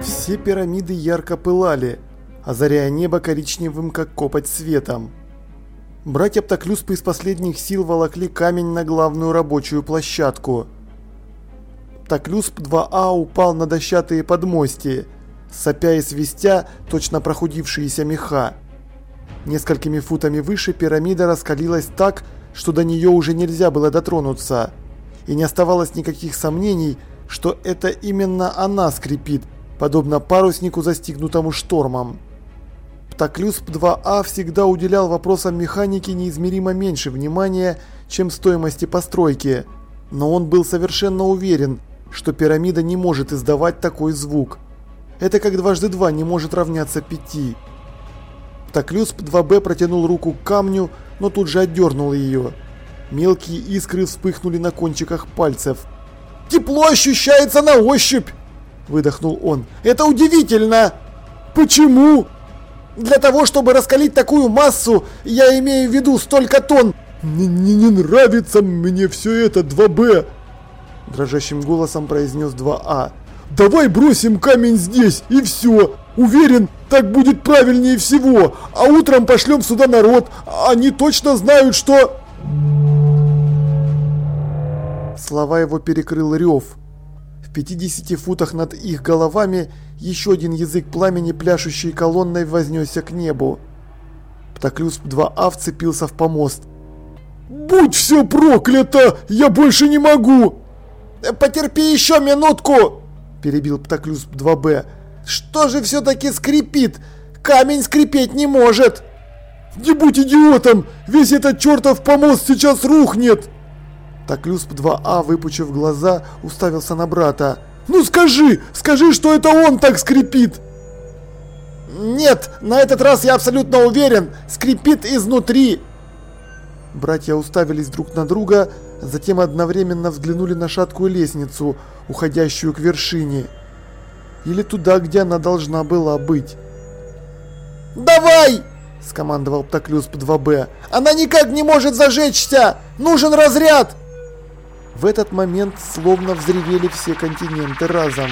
Все пирамиды ярко пылали, озаряя небо коричневым, как копоть светом. Братья Птоклюспы из последних сил волокли камень на главную рабочую площадку. Птоклюсп 2А упал на дощатые подмостия, сопя и свистя точно прохудившиеся меха. Несколькими футами выше пирамида раскалилась так, что до нее уже нельзя было дотронуться. И не оставалось никаких сомнений, что это именно она скрипит, подобно паруснику, застигнутому штормом. Птоклюсп 2А всегда уделял вопросам механики неизмеримо меньше внимания, чем стоимости постройки, но он был совершенно уверен, что пирамида не может издавать такой звук. Это как дважды два не может равняться пяти. Птоклюсп 2Б протянул руку к камню, но тут же отдернул ее. Мелкие искры вспыхнули на кончиках пальцев. «Тепло ощущается на ощупь!» выдохнул он. «Это удивительно!» «Почему?» «Для того, чтобы раскалить такую массу, я имею в виду столько тонн!» «Не, не, не нравится мне все это, 2Б!» Дрожащим голосом произнес 2А. «Давай бросим камень здесь и все! Уверен, так будет правильнее всего! А утром пошлем сюда народ! Они точно знают, что...» Слова его перекрыл рев. В 50 футах над их головами еще один язык пламени, пляшущей колонной, вознесся к небу. Птоклюсп 2А вцепился в помост. «Будь все проклято! Я больше не могу!» «Потерпи еще минутку!» – перебил Птоклюсп 2Б. «Что же все-таки скрипит? Камень скрипеть не может!» «Не будь идиотом! Весь этот чертов помост сейчас рухнет!» Так Люсп 2А, выпучив глаза, уставился на брата. «Ну скажи! Скажи, что это он так скрипит!» «Нет, на этот раз я абсолютно уверен! Скрипит изнутри!» Братья уставились друг на друга, затем одновременно взглянули на шаткую лестницу, уходящую к вершине. Или туда, где она должна была быть. «Давай!» – скомандовал Птоклюсп 2Б. «Она никак не может зажечься! Нужен разряд!» В этот момент словно взревели все континенты разом.